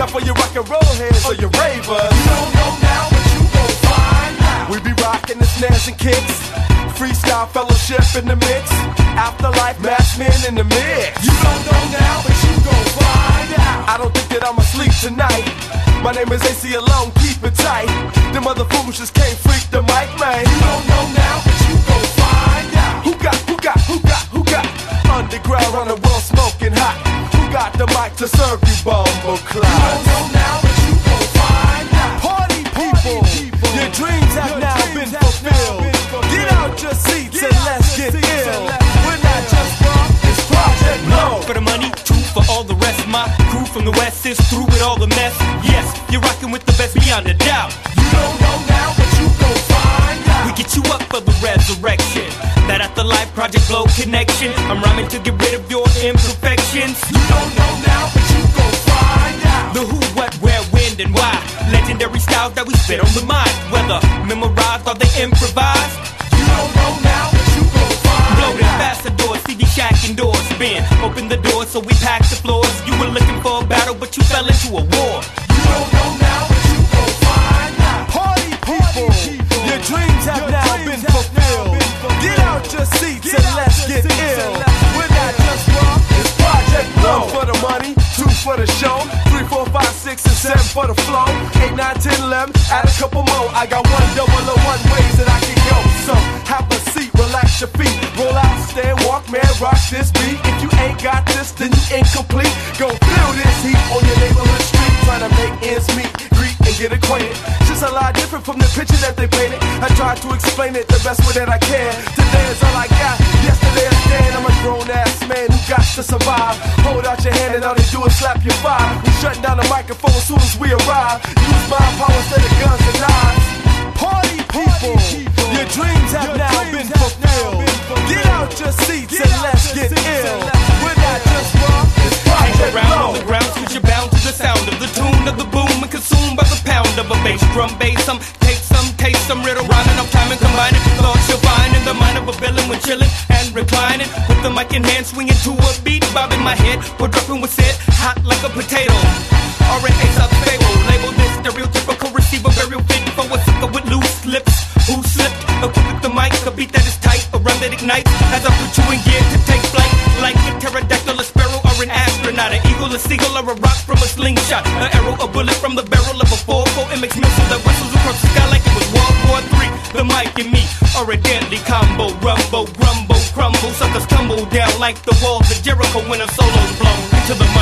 rock and roll heads or your ravers. You don't know now, but you gon' find out. We be rocking the snares and kicks. Freestyle fellowship in the mix. Afterlife mass men in the mix. You don't know now, but you gon' find out. I don't think that I'ma sleep tonight. My name is Aceyalone, keep it tight. Them other fools just can't freak the mic, man. Got the mic to serve you, bumble You don't know now, but you gon' find out. Party people, your dreams have now been fulfilled. Get out your seats and let's get ill. We're not just rock, it's Project Blowed. for the money, two for all the rest. My crew from the west is through with all the mess. Yes, you're rocking with the best beyond a doubt. You don't know now, but you gon' find out. We get you up for the resurrection. That afterlife project flow connection. I'm rhyming to get rid of your imperfections. You don't know now, but you gon' find out. The who, what, where, when, and why. Legendary styles that we spit on the mic. Whether memorized or they improvised. You don't know now, but you gon' find Bloated out. ambassadors, CD Shack indoors. Spin, open the doors so we pack the floors. You were looking for a battle, but you fell into a war. For the show, three, four, five, six, and seven for the flow. Eight, nine, ten, eleven, add a couple more. I got one double or one ways that I can go. So have a seat, relax your feet, roll out, stand, walk, man, rock this beat. If you ain't got this, then you incomplete. Go feel this heat on your neighborhood Just a lot different from the picture that they painted. I try to explain it the best way that I can. Today is all I got. Yesterday is then. I'm a grown ass man who got to survive. Hold out your hand and all they do is slap your five. We shutting down the microphone as soon as we arrive. Use my power instead of guns pound of a bass drum bass. Some take some, taste some riddle rhyming time and combining thoughts you'll find in the mind of a villain when chilling and reclining with the mic in hand, swinging to a beat, bobbing my head, or dropping with it hot like a potato. Or an ace up fable, label this stereotypical receiver, burial fit for a sucker with loose lips. Who slipped? Equipped the mic, a beat that is tight, a rhyme that ignites as I put you in gear to take flight like a pterodactyl, a sparrow, or an astronaut, an eagle, a seagull, or a rock from a slingshot, an arrow, a bullet from the barrel the sky like it was World War III. The mic and me are a deadly combo, rumble, grumble, crumble, suckers tumble down like the walls of Jericho when a solo's blown.